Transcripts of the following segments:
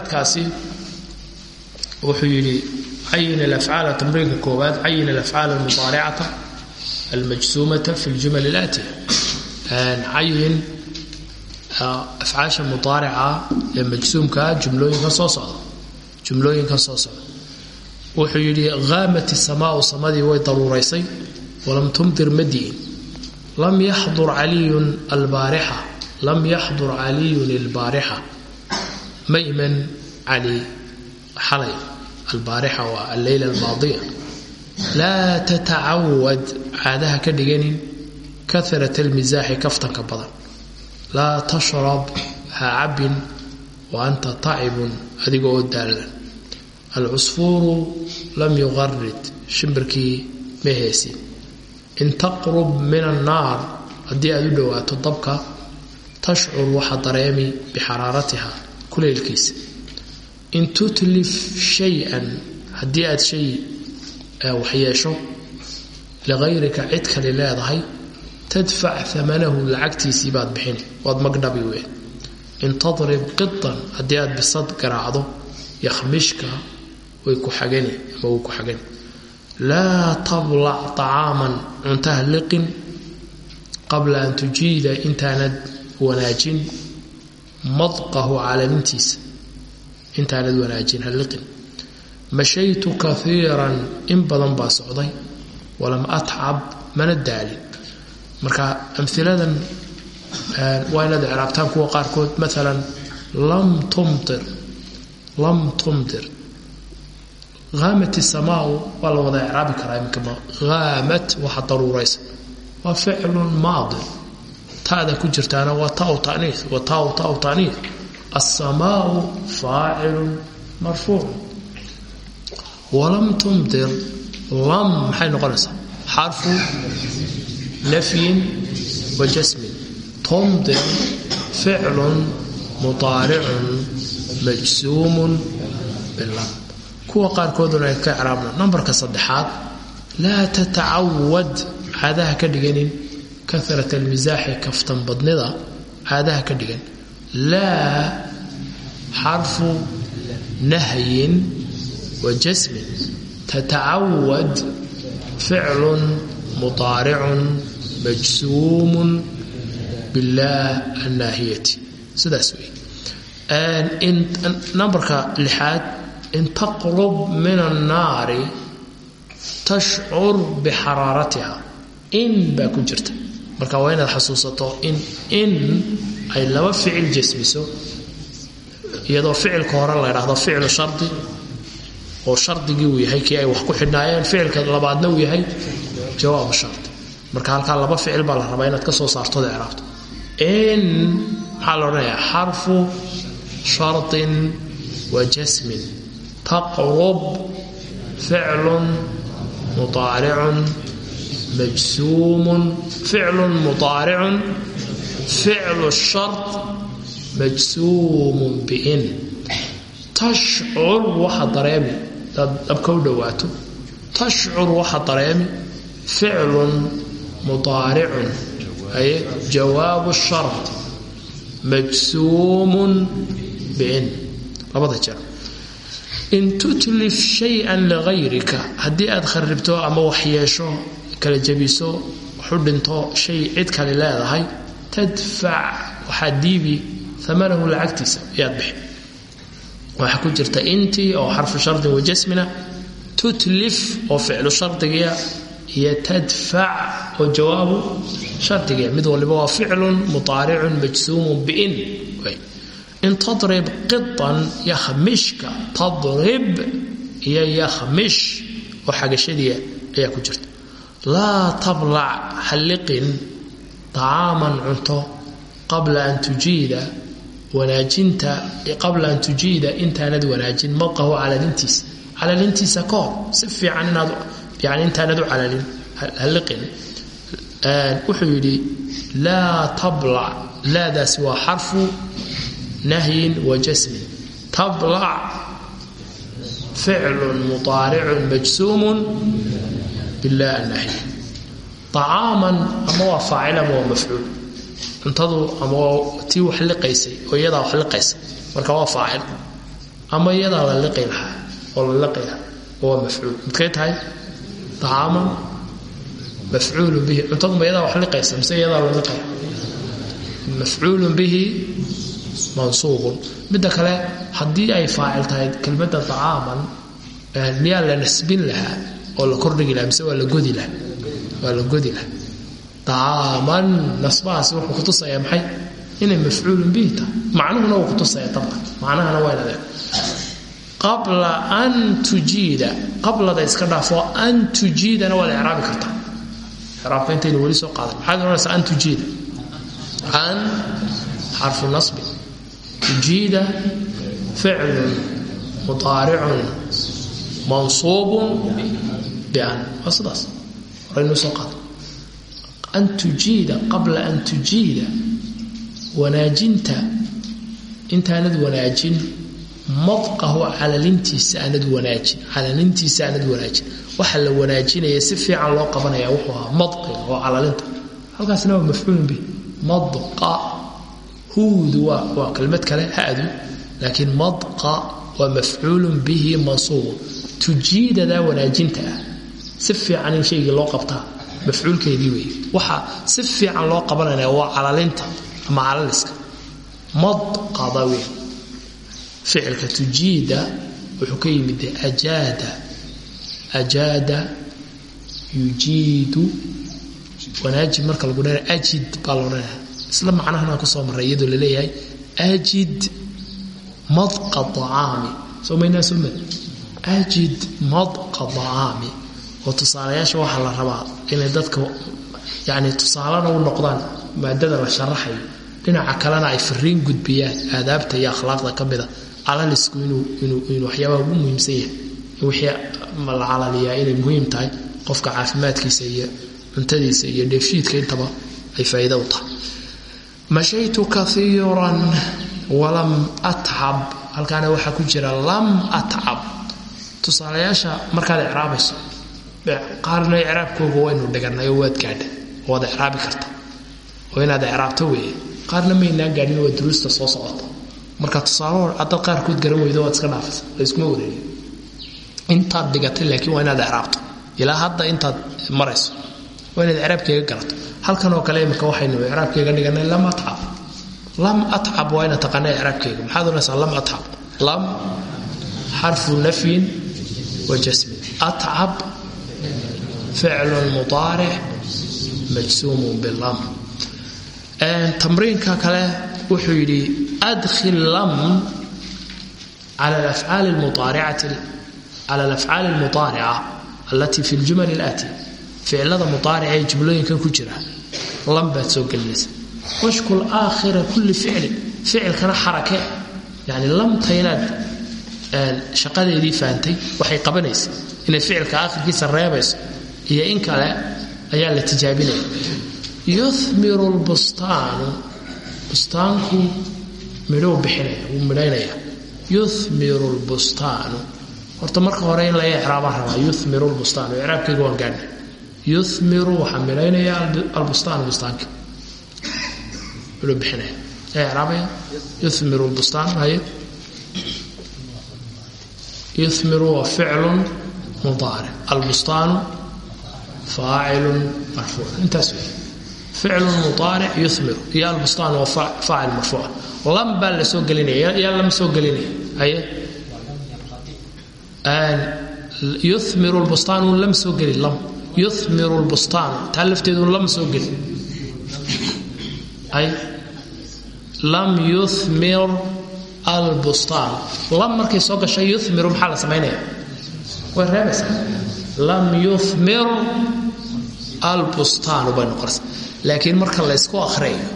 kaasi wuxuu yidhi cayin alafcaala tamriinka koowaad cayin alafcaal almudaaricata almajsuumata fi ljumal alaatiya. Cayin afcaasha mudaarica ee majsuumkaa jumlooyinka soo socda. Jumlooyinka soo socda. Wuxuu yidhi haamat isamaau samadii way daruuraysay walam tumdir madiin lam yaxdur caliyun albaarixa lam yaxdur caliyun albaarixa ma iman cali xalay albaarixa waa alleyla almaadiya laa tatacawad caadaha ka dhiganin karat almisaaxi kaftanka badan. Laa tashrab ha cabbin wa anta tacibun adiga oo daallan alcusfuuru lam yuqarid shimbirkii ma heesin. In taqrub min annaar haddii aad u dhowaato dabka tashcur waxa dareemi bixaraaratiha kuleylkiisa in tutlif shay-an haddii aad shay waxyeesho liqayrika cid kale leedahay tadfac amanahu lacagtiisii baad bixin. Waad magdhabi weyn in tadrib qitan haddii aad bisad garaacdo yakhmishka way ku xagani ama way ku xagani. Laa tablac طacaaman cuntaha liqin qabla an tujiida intaanad wanaajin madqahu calamintiisa intaanad wanaajin ha liqin. Mashaytu kaiiran in badan baa socday. Walam atcab mana daalin. Marka amiladan waa inaad icraabtaan kuwa qaarkood. Maalan lam tumtir lam tumtir. Haamat isamaau waa la wada icraabi karaa iminkama haamat waxa daruuraysa. Waa ficlun maadi ta'da ku jirtaana waa tau tanii wa tau tau tanii asamaau faacilun marfuucun walam tumtir lam maxay noqonaysaa? Xarfu nafyin wa jasmin. Tumtir ficlun muطaaricun majsuumun bilam kuwa qaarkooduna ay ka icraabna nambarka saddexaad laa tatacawad caadaha ka dhiganin karat almisaaxi kaftan badnida caadaha ka dhigan. Laa xarfu nahyin wa jasmin. Tatacawad ficlun muطaaricun majsuumun billaah annaahiyati. Sidaas wey nambarka lixaad in taqrub min annaari tashcur bixaraaratiha in baa ku jirta marka waa inaad xasuusato in in ay laba ficil jasmiso iyadoo ficilka hore la ydhahdo ficlu shardi oo shardigii uu yahay kii ay wax ku xidhnaayeen ficilka labaadna uu yahay jawaabu shardi. Marka halkaa laba ficil baa la rabaa inaad ka soo saartood icraabto in maxaa la odhanayaa xarfu shardin wa jasmin. Taqrub ficlun muطaaricun majsuumun ficlun muطaaricun ficlu shard majsuumun bin tashcur waxa dareemi daad dhabka u dhowaato tashcur waxa dareemi ficlun muطaaricun ay jawaabu shard majsuumun bin labada jeer in tutlif shay-an ligayrika haddii kala jebiso waxu dhinto shay cid kale leedahay tadfac waxaad diibi amanahu lacagtiisa ayaad bixi. Waxaa ku jirta intii oo xarfu shardin wajasmina tutlif oo ficlu shardigiya iyo tadfac oo jawaabu shardigiya. Mid waliba waa ficlun muطaaricun majsuumun bin in tadrib qiطan yakhmishka tadrib iyo yakhmish oo xagashadiia ayaa ku jirta laa tablac halliqin طacaaman cunto qabla an tujiida wanaajinta qabla an tujiida intaanad wanaajin. Maqahu calalintiisa calalintiisa ka hor si fiican inaad yani intaanad u calalin halliqin. Wuxuu yidhi laa tablac laadaasi waa xarfu nahyin wa jasmin tablac ficlun muطaaricun majsuumun bilaa anaahi acaaman ama waa faacil ama waa mafcuul? Cuntadu ama waa tii wax liqaysay oo iyadaa wax liqaysa marka waa faacil. Ama iyadaa la liqi lahaa oo la liqi lahaa oo waa mafcuul. Midkay tahay? Acaaman mafcuulu bihi. Cuntadu ma iyadaa wax liqaysa mise iyadaa la liqay? Mafcuulu bihi mansuubun. Midda kale haddii ay faacil tahay kelmadda acaaman ahliyaa eh, la nasbin lahaa? Oo la kordhigi lahaa mise waa la godi lahaa? Waa la godi lahaa. طacaaman nasbahaasi wuxuu kutusaya maxay? Inay mafcuulun bihi tahay. Macnuhuna wuu kutusaya dabcan. Macnahana waa inadee qabla an tujiida qablada iska dhaafo an tujiidana waad icraabi kartaa icraabka intaynu weli soo qaadan. Maxaad ohanaysaa an tujiida? An xarfu nasbi. Tujiida ficlun mudaaricun mansuubun an tujiida qabla an tujiida wanaajinta intaanad wanaajin madqahu calalintiisa aanad wanaajin calalintiisa aanad wanaajin waxa la wanaajinaya si fiican loo qabanaya wuxuu ahaa madqiga oo calalinta halkaasna waa mafcuulun bih madqa huudu waa waa kelmad kale hadu laakiin madqa waa mafcuulun bihi mansuubun tujiidadaa wanaajinta ah si fiican loo qabtaa mafcuulkeedii wey waxa si loo qabanaya waa calalinta ama calaliska. Madqada wey ficilka tujiida wuxuu ka yimid ajaada. Ajaada marka lagu dhanaya ajid baa isla macnahanaan ku soo marray iyadoo la leeyahay ajid madqa acaami soo maynaa. Ajid madqa acaami oo tusaalayaasha waxaa la rabaa inay dadka yani tusaalena u noqdaan maadada la sharaxayo dhinaca kalena ay fariin gudbiyaan aadaabta iyo akhlaaqda ka mida calalisku inuu waxyaabaha ugu muhiimsan yahay wixii la calaliyaa inay muhiim tahay qofka caafimaadkiisa iyo cuntadiisa iyo dheefshiidka intaba ay faa'iida u tahay. Mashaytu kaiiran walam atcab halkaana waxaa ku jira lam atcab tusaalayaasha markaad icraabayso qaarna icraabkooga waynu dhiganay oo waad gaadha waad icraabi karta. Oo inaad icraabto weeye. Qaarna maynaa gaadhin waa duruusta soo socota. Marka tusaalaho haddaad qaarkood garan weydo waad iska dhaafaysa layskuma wareeriyo intaad dhigatay laakiin waa inaad icraabto ilaa hadda intaad marayso waa inaad icraabkeega garato halkan oo kale imika waxaynu icraabkeega dhiganay lam atcab lam atcab waa inaad taqaana icraabkeega maxaad oranaysaa lam atcab lam xarfu nafyin wa jasmin atcab ficlun mudaaric majsuumun bilam tamriinka kale wuxuu yidhi adkhil lam cala alafcaali almudaarica allatii fi ljumal alaatiya ficilada mudaarica ee jumlooyinkan ku jira lam baad soo gelinaysa washkul aakhira kulli ficlin ficilkana xarake yani lamta inaad shaqadeedii fahamtay waxay qabanaysa inay ficilka aakhirkiisa reebayso iyo in kale ayaa la tijaabinaya. Yumiru lbustaanu bustaanku midhuu bixinaya wuu midhaynaya yumiru lbustaanu horta marka hore in laga icraabaan rabaa yumiru lbustaanu icraabkayga waan gaadhnay. Yumiru waxaa midhaynaya albustaanu bustaanka. Midhuu bixinaya yaa icraabaya? Yumiru lbustaan haye? Yumiru waa ficlun mudaaric albustaanu faacilun marfuuc intaas wey ficlu muaaric yumiru iyo albustaan waa faacil marfuuca lam baa la soo gelinaya yaa lama soo gelinaya aye yumiru lbustaanu lama soo gelin lam yumiru lbustaanu taa lafteedu lama soo gelin ay lam yumir albustaan lam markay soo gashay yumiru maxaa la samaynaya way reebaysaa lam yumir albustaanu bay noqonaysa laakiin marka laysku akhriyayo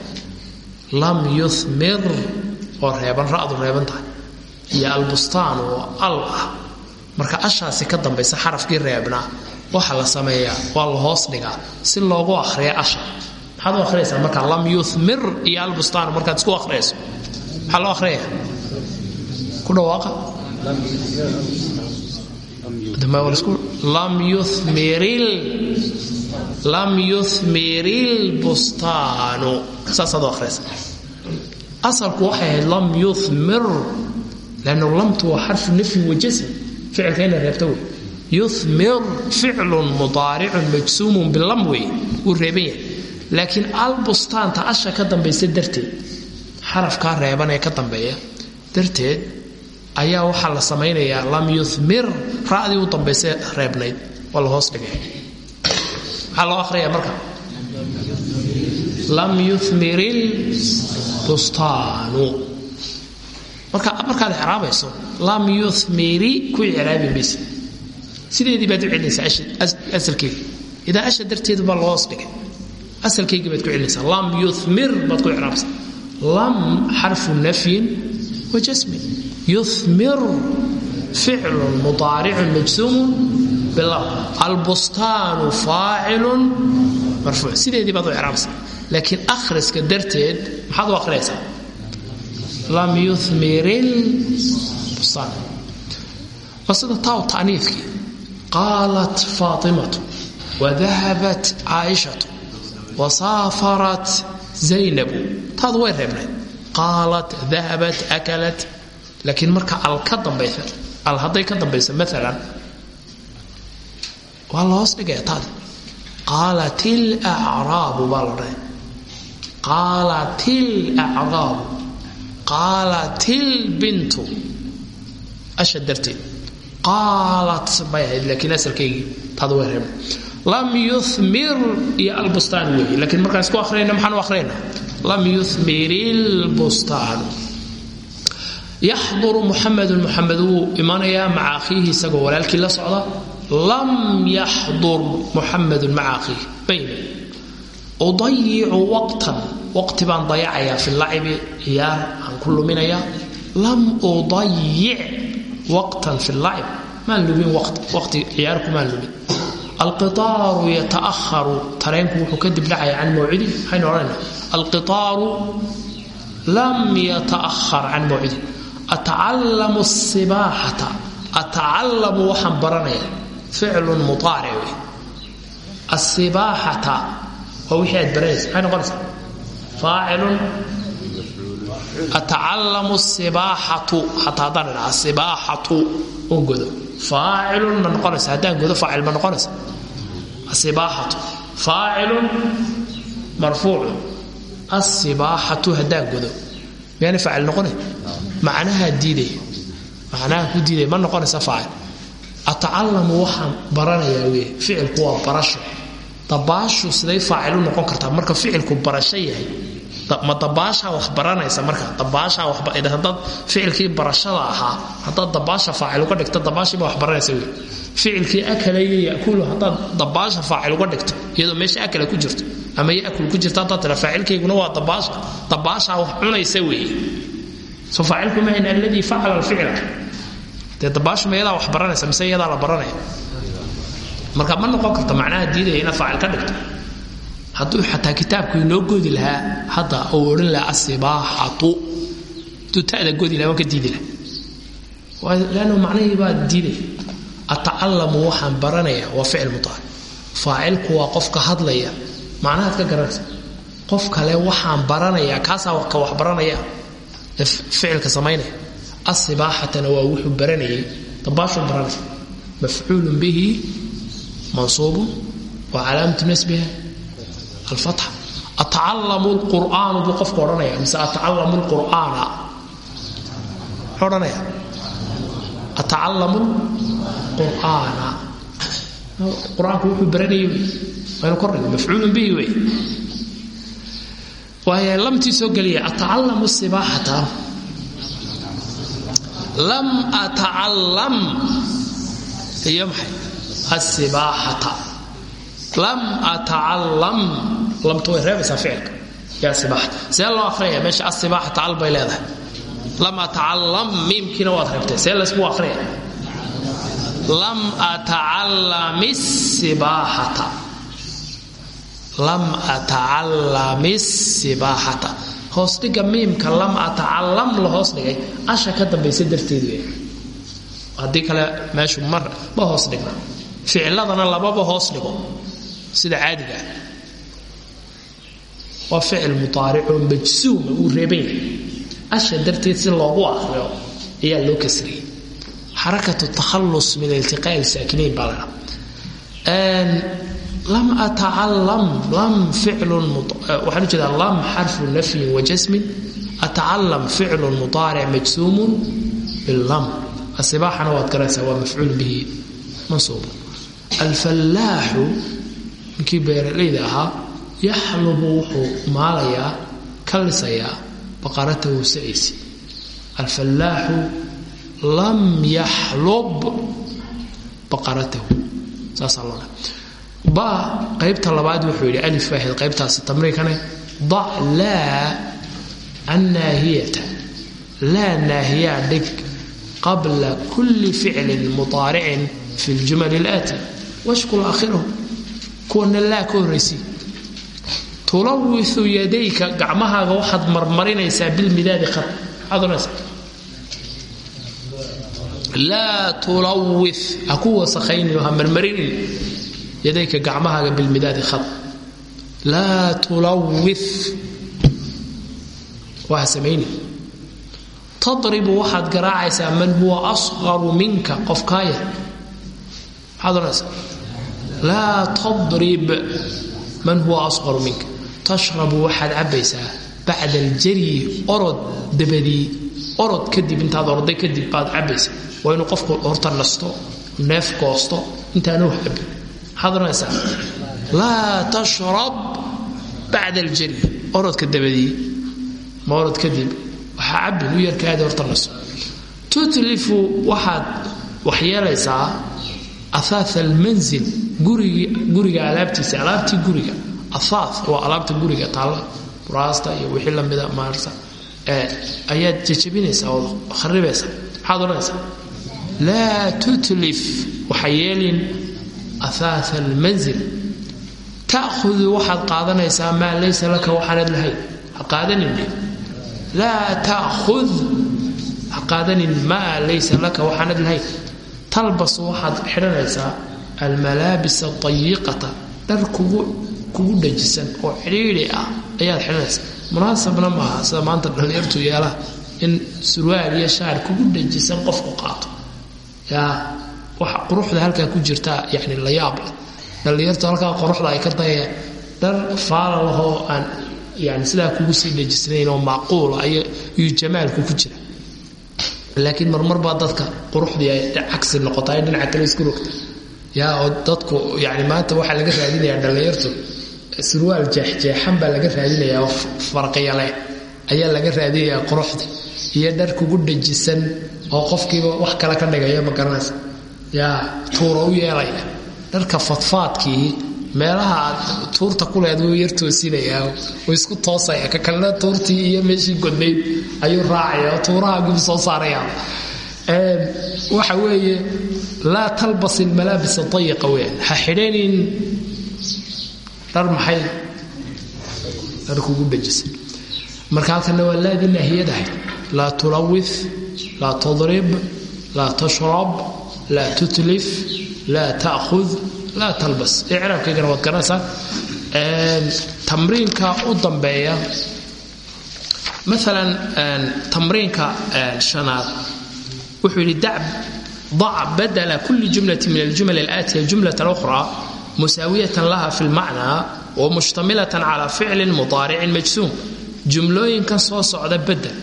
lam yumir oo reeban ra'du reeban tahay iyo albustaan oo al ah marka ashaasi ka dambaysa xarafkii reebnaa waxa la sameeyaa waa la hoos dhigaa si loogu akhriya asha. Maxaad u marka lam yumir iyo albustaan markaad isku akhriyayso maxaa loo akhriyaya ku dhawaaqa lam yumiril lam yumiril bustaanu saasaad u akhriyaysa asalku waxay ahayd lam yumir lannu lamtu waa xarfu nafyin wajasm ficilka ina reebta wey. Yumir ficlun mudaaricun majsuumun bilam wey. Wuu reeban yahay. Laakiin albustaanta asha ka dambaysa darteed xarafkaa reeban ee ka dambeeya darteed ayaa waxaa la samaynayaa lam yumir ra'dii u dambaysa reebnayd. Waa hoos dhigay. Maxaa loo marka. Lam yumir ilbustaanu marka markaad icraabayso lam yumiri ku icraabi maysa sideedii baad u celinaysaa asalkeedii. Idaa asha darteedu baa loo hoos dhigay. Asalkeygii baad ku celinaysaa. Lam yumir baad ku icraabaysaa lam xarfu nafyin wa jasmin yumir ficlun mudaaricun majsuumun bilam albustaanu faacilun marfuuc sideedii baad u icraabaysaa laakiin akhriska darteed maxaad u akhriyaysaa lam yumir ilbustaan waa sida taaw ta'niifkii qaalat faatimatu wadahabat caaishatu wasaafarat zaynabu taadu way reebnayd qaalat dahabat akalat laakiin marka al ka dambaysa al hadday ka dambayso maalan waa la hoos dhigaya taadi qaalat ilacraabu baa la dhahay qaalat ilacraabu qaalat ilbintu asha darteed. Qaalat bay ahayd laakiin asalkaygii taada way reebnay lam yumir iyo albustaan weeye laakiin markaan isku akhriyayna maxaan u akhriyayna lam yumir ilbustaanu yaxduru muxamedun muxamed wuu imanayaa maca akhiihi isagoo walaalkii la socda. lam yaxdur muxamedun maca akhiihi bayna udayicu waqtan waqti baan dayacayaa fi lacibi ciyaar aan ku luminayaa lam udayic waqtan fi lacib maan lumin waqti ciyaarku maan lumin alqitaaru yata'aharu tareenku wuxuu ka dibdhacaya can mawcidi maxaynu odhanayna alqitaaru lam yata'ahar can mawcidi atacallamu sibaaxata atacallamu waxaan baranaya ficlun mudaaric wey asibaaxata waa wixii aad baranaysa maxay noqonaysaa faacilun atacallamu sibaaxatu xataa haddaan idhaha sibaaxatu un godo faacilun ma noqonaysa haddaan godo faacil ma noqonaysa asibaaxatu faacilun marfuucun asibaaxatu haddaan godo miyaanay faacil noqonay macnaha diidaya macnaha ku diidaya ma noqonaysa faacil. Atacallamu waxaan baranayaa wey ficilku waa barasho. Dabaashu siday faacilu noqon kartaa marka ficilku barasho yahay ma dabaashaa wax baranaysa marka? Dabaashaa hadaad ficilkii barashada ahaa haddaad dabaasha faacil uga dhigto dabaashiiba wax baranaysa wey ficilkii akala iyo yakulu haddaad dabaasha faacil uga dhigto iyadoo meesha akala ku jirto ama yakul ku jirto haddaad tira faacilkayguna waa dabaasha. Dabaashaa wax cunaysa weeye soo faacilku maahayn alladii facala alficla dee dabaashu ma yadaa wax baranaysa mise la baranaya. Marka ma noqon karto macnaha diidaya inaad faacil ka dhigto. Hadduu xataa kitaabku inoo godi lahaa hadda uu odhan lahaa asibaaxatu hadduu tada godi laha ka diidi laha lannu macnahii baa diidaya atacallamu waxaan baranaya waa ficil mudaaric faacilku waa qofka hadlaya. Macnahaad ka garanaysa qof kale waxaan baranaya kaasaa ka wax baranaya ficilka samaynaya asibaaxatana waa wuxuu baranayay dabaashuu baranaya mafcuulun bihi mansuubun wa calaamatu nasbiha alfatxa atacallamu lqur'aanu buu qofku odhanaya mise atacallamu lqur'aana muxuu odhanaya atacallamu qur'aana qur'aanku wuxuu baranayay wey waynu kordhigo mafcuulun bihi wey waaye lamtii soo geliya atacallamu sibaaxata lam atacallam iyo maxay? Asibaaxata lam atacallam lamtu way reebaysaa ficilka. Yaa sibaaxata see loo akhriyaya meesha asibaaxata al bay leedahay. Lam atacallam miimkiina waad reebtay. See laysku akhriyaya lam atacalam sibaaxata lam atacalam sibaaxata hoosdhiga miimka lam atacalam la hoos dhigay asha ka dambaysa darteed haddii kale meeshu mar ma hoos dhigna. Ficiladana lababa hoos dhigo sida caadiga. Ah ficil muaaricoo majsuuma uu reeban yahay asha darteed si loogu akriyo ayaa loo kasriyey xarakatu takhallus min iltiqaa'i saakinayn baa lam atacalam lam ficlun waxaan u jeedaa lam xarfu nafyin wa jasmin atacalam ficlun mudaaric majsuumun bilam asibaaxana waad garanaysaa waa mafcuul bihi. Mansuub. Alfallaaxu ninkii beeralayda ahaa yaxlubu wuxuu maalayaa ka lisayaa baqaratahu saciisi alfallaaxu lam yaxlub baqaratahu saasaa loo dha ba qaybta labaad wuxuu yidhi alif waahid qaybtaasi tamriinkane dac laa annaahiyata laa naahiyaa dhig qabla kulli ficlin mudaaricin fi ljumal alaati washkul aakhirahu kuwana laa ka horraysi tulawisu yadayka gacmahaaga waxaad marmarinaysaa bilmidaadi oranaysaa laa tulawis ha ku wasakaynin ha marmarinin yadayka gacmahaaga bilmidaadi khad. Laa tulawis waa samayni tadribu waxaad garaacaysaa man huwa asqaru minka qof kaa yar maxaad oranaysaa laa tadrib man huwa asqaru minka. Tashrabu waxaad cabbaysaa bacda aljaryi orod dabadii orod kadib intaad orday kadib baad cabbaysaa. Waa inuu qofku horta nasto neef goosto intaanu habin maxaad oranaysaa laa tashrab bacda aljaryi orodka dabadii ma orod kadib waxaa cabbin u yarkaadi horta nasto tutlifu waxaad waxyeelaysaa ahaaa almanzil guriga alaabtiisa alaabtii guriga. Ahaa waa alaabta guriga taalla buraasta iyo wixii lamida maarsa ayaad jajabinaysaa oo kharibaysaa maxaad odhanaysaa. Laa tutlif waxa ahaaa almanzil ta'hudu waxaad qaadanaysaa maa laysa laka waxaanad lahayn ha qaadanin laa ta'khud ha qaadanin maa laysa laka waxaanad lahayn talbasu waxaad xidhanaysaa almalaabis adayiqata dhar kugu dhajisan oo cidhiidhi ah ayaad xidhanaysaa munaasabna maaha sida maanta dhallinyartu yeelaha in surwaal iyo shaar kugu dhajisan qofku qaato waxa quruxda halkaa ku jirtaa yani la yaab leh dhallinyartu halkaa quruxda ay ka dayeen dhar faala lahoo aan yani sidaa kugu sii dhajisnayn oo macquula iyo jamaalku ku jira. Laakiin marmar baa dadka quruxdii ay cagsi noqota ay dhinaca kale isku rogta. Yaa oo dadku yani maanta waxaa laga raadinayaa dhallinyartu surwaal jeexjeexan baa laga raadinayaa oo farqiyale ayaa laga raadinayaa quruxdii. Iyo dhar kugu dhajisan oo qofkiiba wax kale ka dhigaya ma garanaysa yaa tuura u yeelaya dharka fadfaadkii meelaha tuurta ku leed wuu yar toosinayaa. Oo isku toosaya ka kalena tuurtii iyo meeshii godnayd ayuu raacaya tuuraha gub soo saaraya. Waxa weeye laa talbas ilmalaabis ayiqa weyaan ha xidhanin dhar maxay? Dhar kugu dhajisan marka halkana waa laadii naahiyadahay laa tulawith laa tadrib laa tashrab laa tutlif laa ta'khud laa talbas icraabkaygana waad garanaysaa tamriinka u dambeeya maalan tamriinka shanaad wuxuu yidhi dac badla kuli jumlati min aljumal alaatiya jumlata ukhra musaawiyatan laha fi lmacnaa wamushtamilatan cala ficlin mudaaricin majsuum jumlooyinkan soo socda bedel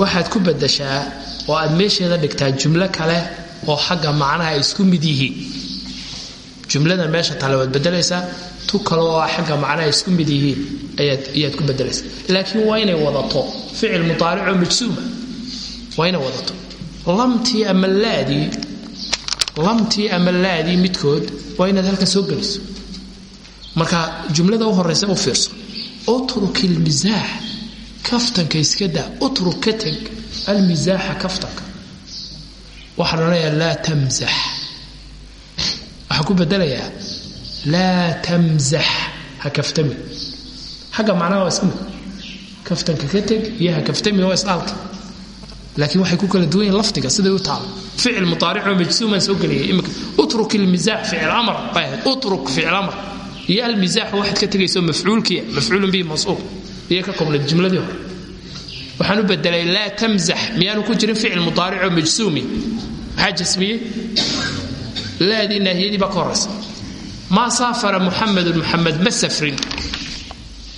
waxaad ku bedeshaa oo aad meesheeda dhigtaa jumlo kale oo xagga macnaha isku mid yihiin. Jumladan meesha taale waad tu kale oo xagga macnaha isku mid yihiin ayaad ku bedelaysaa laakiin waa inay wadato ficil mudaaricoo majsuuma waa inay wadato. Lamtii ama laadii lamtii ama laadii midkood waa inaad halkan soo geliso marka jumlada u horaysa u fiirso utruk ilmisaax kaftanka iska daa utruk ka teg waxaan odhanayaa laa tamsax waxaan ku bedelayaa laa tamsax ha kaftami. Xagga macnaha waa isku mid. Kaftanka ka teg iyo ha kaftami waa isdhaalka laakiin waxay ku kala duwan yihiin lafdiga siday u taalo ficil mudaaricoo majsuumaan soo geliyay imika. Utruk ilmisaax ficil amar bay ahayd utruk ficil amar iyo almisaax waxaad ka tegayso mafcuulkiya. Mafcuulun bihi mansuub iyo ka koobnayd jumladii hore waxaan u bedelay laa tamzax miyaanu ku jirin ficil mudaaricoo majsuumi. Maxaa jasmiyey? Laadii naahiyadii baa ka maa saafara muxamedun muxamed ma safrin.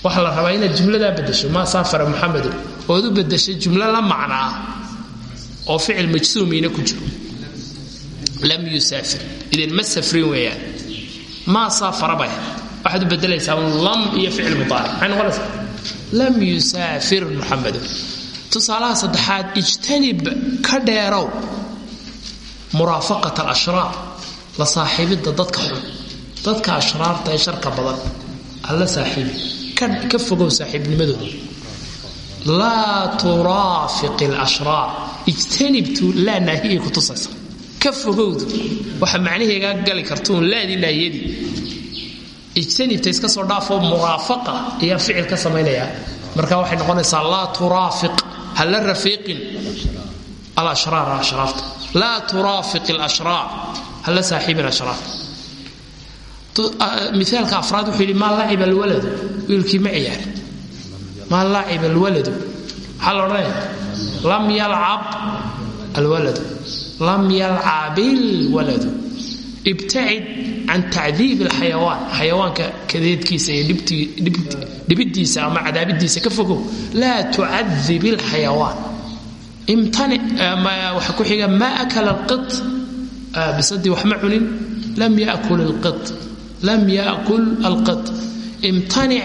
Waxaa la rabaa inaad jumladaa bedesho maa saafara muxamedun ood u bedeshay jumlo la macnaa oo ficil majsuumiina ku jiro. Lam yusaafir idan ma safrin weeyaan. Maa saafara bay. Waxaad u bedelaysaa lam iyo ficil mudaaric. Maxay noqonaysaa lam yusaafir muxamedun tusaalaha saddexaad ijtanib ka dheerow muraafaqat alashraar la saaxiibidda dadka xun. Dadka ashraarta ee sharka badan alla saaxiibi. Ka fogow saaxiibnimadooda. Laa turaafiq alashraar ijtanibtu laa naahiyay ku tusaysa ka fogowdu waxa macnaheegaa gali kartuun laadii naahiyadii ijtanibta iska soo dhaafoo muraafaqa ayaa ficil ka samaynayaa marka waxay noqonaysaa laa turaafiq hala rafiiqin. Alashraar ashraarta. Laa turaafiq alashraar hala saaxiibin ashraarta miaalka afraad wuxuu yidhi maa laciba alwaladu wiilkii ma ciyaar. Maa laciba alwaladu maxaa la odhanaya lam yalcab alwaladu lam yalcab ilwaladu ibtacid can tacdiib alxayawaan xayawaanka kadeedkiisa iyo dhibiddiisa ama cadaabidiisa ka fogow. Laa tucadib ilxayawaan imtanic waxa ku xiga maa akala alqit. Bisadii wax ma cunin lam yakul alqit. Lam yakul alqit. Imtanic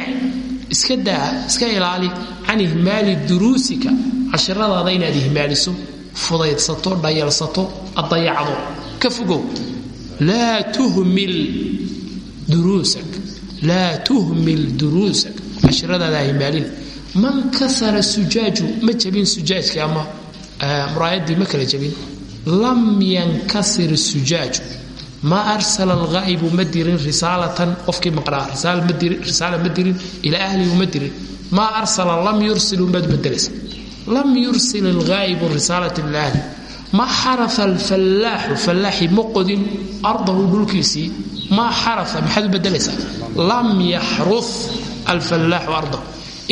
iska daa iska ilaali can ihmaali duruusika. Cashiradaada inaad ihmaaliso fudaydsato dhayalsato addayacdo ka fogow laa tuhmil duruusak cashiradaada ihmaalin man kasara sujaaju ma jabin sujaajka ama muraayadii ma kala jabin lam yankasir sujaaju ma arsala alghaa'ibu ma dirin risaalatan qofkii maqnaa risaala ma dirin ilaa ahlihi ma dirin maa arsala lam yursil umaad bedelaysa lam yursil alghaa'ibu risaalatan ila ahli ma xarafa alfallaaxu fallaaxi ma qodin ardahu dhulkiisii. Maa xarafa maxaad u bedelaysaa lam yaxruf alfallaaxu ardahu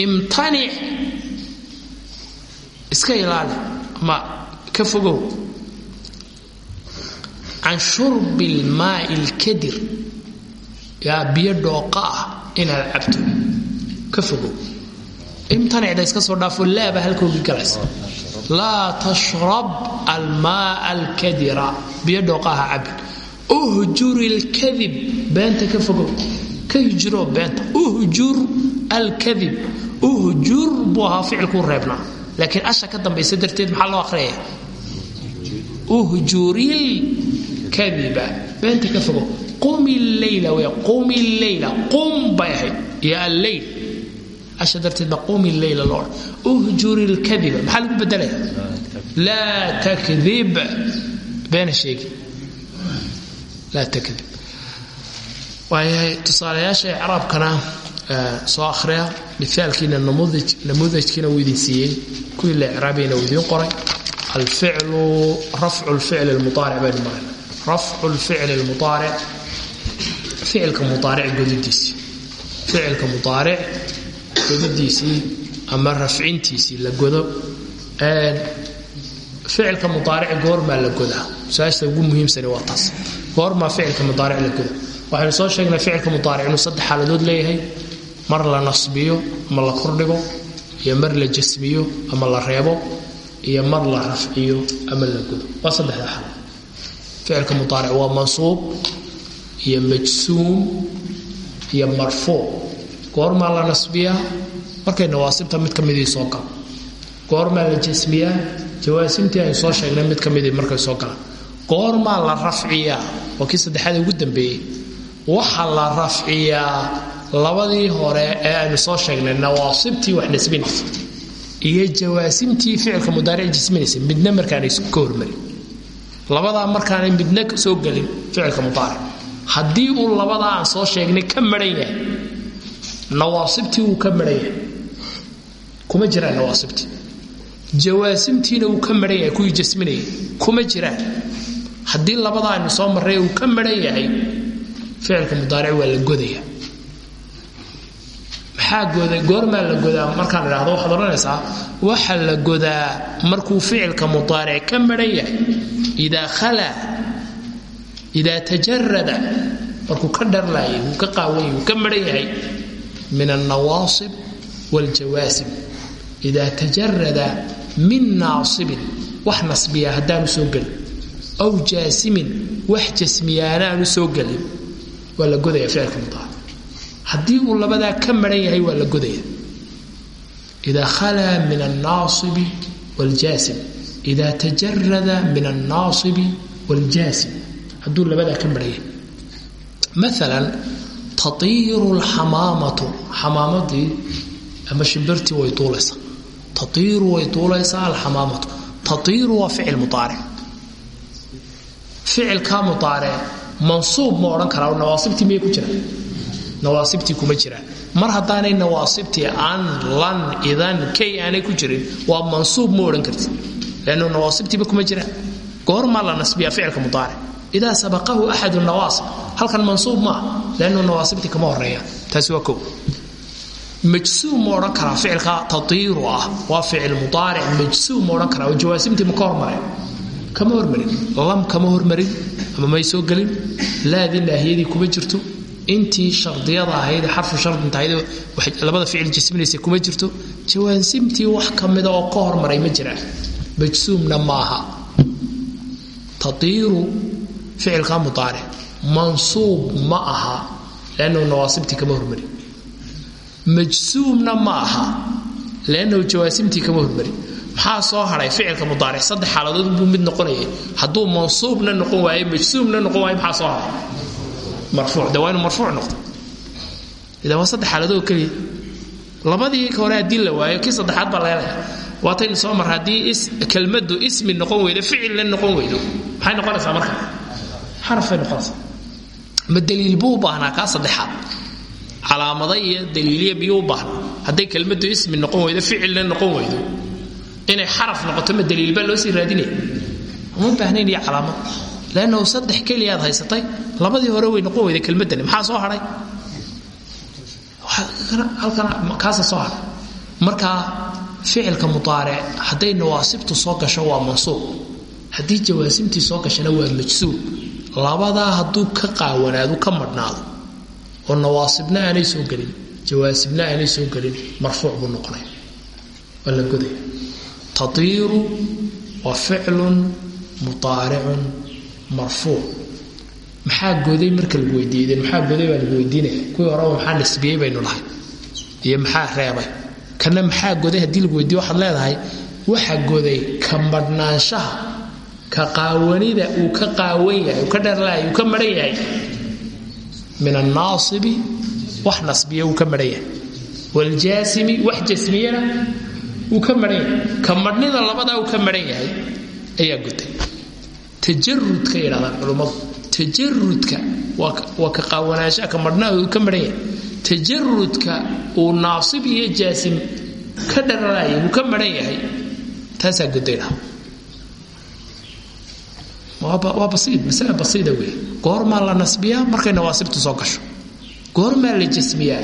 imtanic iska ilaali. Ama ka fogow. Can shurbi ilmaai lkadir yaa biyo dhooqa ah inaad cabto. Ka fogow. Imtanicda iska soo dhaafo laaba halkoogii galaysa laa tashrab almaa alkadira. Biyo dhooqa aha cabin uhjur ilkadib beenta ka fogow. Ka hijroo beenta. Uhjur alkadib. Uhjur buu ahaa ficilkuu reebnaa. Laakiin asha ka dambaysa darteed maxaa loo akhriyaya uhjuril kadiba. Beenta ka fogo qumi leyla wey qumi leyla qum bay ahayd. Iyo asha darteed baa qumi leyla loo uhjuri lkadiba maxaa lagu bedelaya laa takdib beena sheegi. Laa takdib waayahay tusaalayaasha icraabkana soo akhriya mithaalkiina namuudajkiina wuu idin siiyey. Kuwii la icraabayna wuu idiin qoray. Alficlu rafcu lficli lmuaaric baynu marayna rafcu lficli lmuaaric ficilka muaaric godidiisii ficilka muaaric godidiisii ama rafcintiisii la godo ficilka muaaric goormaa la godaa. Su'aashta ugu muhiimsani waa taas. Goormaa ficilka muaaric la goda waxaynu soo sheegnay ficilka muaaric inuu saddex xaaladood leeyahay. Mar la nasbiyo ama la kordhigo iyo mar la jasmiyo ama la reebo iyo mar la rafciyo ama la godo. Waa saddexda xaal ficilka muaaric waa mansuub iyo majsuum iyo marfuuc goormaa la nasbiyaa markay nawaasibta mid ka midii soo galo goormaa la jasmiyaa jawaasimtii aynu soo sheegnay mid ka midii markay soo galaan goormaa la rafciyaa waa kii saddexaad ugu dambeeyey waxa la rafciyaa labadii hore ee aynu soo sheegnay nawaasibtii wax nasbinaysa iyo jawaasimtii ficilka mudaaric jasminaysa midna markaanay ka hormarin. Labadaa markaanay midna soo gelin ficilka mudaaric. Haddii uu labadaa aan soo sheegnay ka maran yahay nawaasibtii wuu ka maran yahay kuma jiraan nawaasibtii. Jawaasimtiina wuu ka maran yahay kuwii jasminayay kuma jiraan. Haddii labadaa aynu soo marray uu ka maran yahay. Ficilka mudaaric waa la godaya maxaa goday goormaa la godaa markaan idhaahdo? Waxaad odhanaysaa waxa la godaa markuu ficilka mudaaric ka maran yahay. Idaa khalaa idaa tajarada markuu ka dharlaayay wuu ka qaawanyay wuu ka maran yahay min alnawaasib waaljawaasib idaa tajarada min naasibin wax nasbiya haddaanu soo gelin aw jaasimin wax jasmiyaanaanu soo gelin waa la godaya ficilka mudaaric haddii uu labadaa ka maran yahay waa la godaya idaa khalaa min alnaasibi waljaasim idaa tajarada min alnaasibi maalan tatiiru lxamaamatu xamaamadii ama shimbirtii way duulaysaa tatiiru way duulaysaa alxamaamatu tatiiru waa ficil mudaaric ficilkaa mudaaric mansuub ma odhan karaa nawaasibtii miyay ku jiraan nawaasibtii kuma jiraan mar haddaanay nawaasibtii an lan idan kay aanay ku jirin waa mansuub ma odhan kartid lannu nawaasibtiiba kuma jiraan goormaa la nasbiyaa ficilka mudaaric idaa sabaqahu axadu nawaasib halkan mansuub maaha lannu nawaasibtii kama horeeyaan taasi waa kow majsuum ma odhan karaa ficilka tatiiru ah waa ficil mudaaric majsuum ma odhan karaa oo jawaasimtii ma ka hormareen kama hormarin lam kama hormarin ama may soo gelin laadii naahiyadii kuma jirto intii shardiyada ahayd xarfu shardintahayd labada ficil jisminaysa kuma jirto jawaasimtii wax ka mida oo ka ficilka mudaaric mansuub ma aha lannahu nawaasibtii kama hormarin majsuumna ma aha lannahu jawaasimtii kama hormarin maxaa soo haray ficilka mudaaric saddex xaaladood buu mid noqonaya hadduu mansuubna noqon waaye majsuumna noqon waaye maxaa soo haray marfuuc de waa inuu marfuuc noqdo idan waa saddex xaaladood keliya labadii hore haddii la waayo kii saddexaad baa leelaya waataynu soo mar haddii kelmaddu ismi noqon weydo ficilna noqon weydo maxay noqonaysaa marka xarafay noqonaysaa ma daliil buu u baahnaa kaa saddexaad calaamada iyo daliiliya miyuu u baahnaa. Hadday kelmaddu ismi noqon weydo ficilna noqon weydo inay xaraf noqoto ma daliilbaa loo sii raadinaya. Uma baahnayn iyo calaamad? Lannahu saddex keliyaad haysatay labadii hore way noqon weyda kelmadani kaasa soo haay marka ficilka mudaaric hadday nawaasibtu soo gasho waa mansuub. Haddii jawaasimtii soo gashana waa majsuub labadaa hadduu ka qaawanaado ka madhnaado oo nawaasibna aanay soo gelin jawaasibna aanay soo gelin marfuuc buu noqonaya. Waa la godaya tatiiru waa ficlun mudaaricun marfuuc. Maxaa goday marka lagu weydiiyey? Maxaa goday baa lagu weydiinaya? Kuwii horeba maxaa nasbiyey baynu dhahay iyo maxaa reebay? Kana maxaa goday haddii lagu weydiiyo? Waxaad leedahay waxa goday ka madhnaanshaha ka qaawanida uu ka qaawan yahay uu ka dharlaaya uu ka maran yahay. Min annaasibi wax nasbiya uu ka maran yahay. Waaljaasimi wax jasmiyana uu ka maran yahay. Ka madhnida labadaa uu ka maran yahay ayaa goday tajarudka yidhahdaan culummadu tajarudka waa ka qaawanaanshaha ka madhnaha uu ka maran yahay. Tajarudka uu naasib iyo jaasim ka dharalaaya uu ka maran yahay taasaa godaydhaha waa basiid masale basiida wey goormaa la nasbiyaa markay nawaasibtu soo gasho. Goormaa la jasmiyaa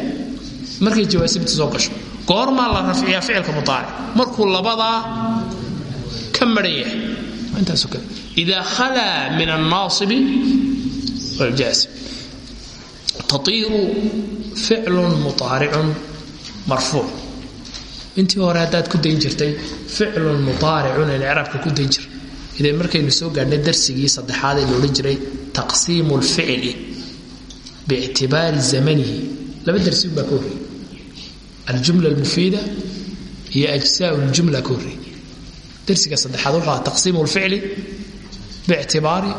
markay jawaasibtu soo gasho. Goormaa la rafciyaa ficilka mudaaric markuu labadaa ka maran yahay. Intaaso kale ida khalaa min alnaasibi waljaasim tatiiru ficlun mudaaricun marfuuc. Intii hore haddaad ku dayn jirtay ficlun mudaaricun aan icraabka ku dayn jira idan markaynu soo gaadhnay darsigii saddexaad ee loodhan jiray taqsiimu lficli biictibaari zamanihi. Laba darsi baa ka horreeyey aljumla almufiida iyo ajsaau ljumla ka horreeyey darsiga saddexaad wuxuu ahaa taqsiimu lficli biictibaari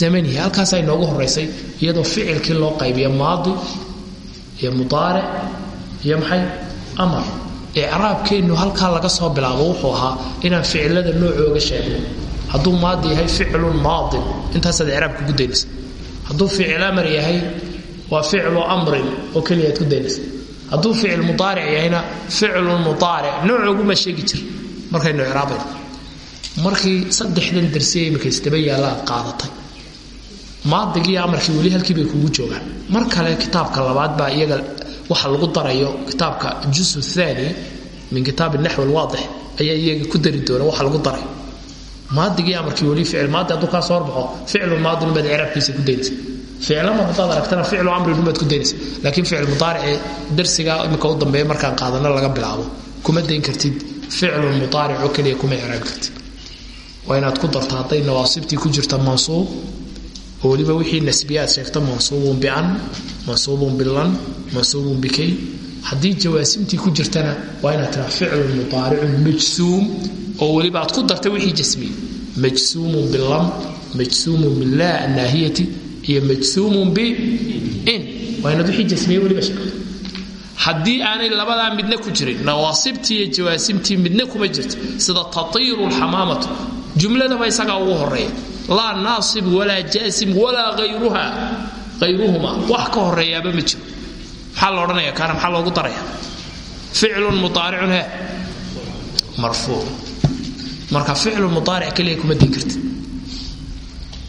zamanihi. Halkaasaa inoogu horeysay iyadoo ficilkii loo qaybiyo maadi iyo mudaaric iyo maxay? Amar. Icraabkeennu halkaa laga soo bilaabo wuxuu ahaa inaan ficilada noocooga sheegno hadduu maadi yahay ficlun maadin intaasaad icraabka ku daynaysa hadduu ficil amar yahay waa ficlu amrin oo keliyaad ku daynaysa hadduu ficil mudaaric yahayna ficlun mudaaric. Noocooguma sheegi jir. Markaynu icraabayno. Markii saddexdan darsiya imika isdaba yaalaad qaadatay. Maadigii amarkii weli halkii bay kugu joogaan. Mar kitaabka labaad baa iyaga waxa lagu darayo kitaabka jusu thani min kitaab naxw alwaadix ayaa iyaga ku dari doona waxa lagu daray maadigii amarkii weli ficil maadi hadduu kaa soo horbaxo ficlu maadin baad icraabkiisa ku daynaysa ficlama haddaad aragtana ficlu amrin baad ku daynaysa laakiin ficil mudaarici darsiga imika u dambeeya markaan qaadano laga bilaabo. Kuma dayn kartid. Ficlun mudaaric oo keliya kuma icraabi kartid. Waa inaad ku darto hadday nawaasibtii ku jirta mansuub oo weliba wixii nasbiyaad sheegta mansuubun bian mansuubun bilan mansuubun bikay haddii jawaasimtii ku jirtana waa inaad tiraa ficlun mudaaricun majsuum oo weliba aad ku darta wixii jasmiye majsuumun bilam majsuumun billah annaahiyati iyo majsuumun bin waa inaad wixii jasmiye weliba sheegto haddii aanay labadaa midna ku jirin nawaasibtii iyo jawaasimtii midna kuma jirto sida tatiiru lxamaamatu jumladaba isagaa ugu horreeya laa naasib walaa jaasim walaa ayruha ayruhuma wax ka horeeyaaba ma maxaa la odhanaya kaana maxaa loogu daraya. Ficlun muaaricun he. Marfuuc marka ficlu muaaric keliya kuma din karti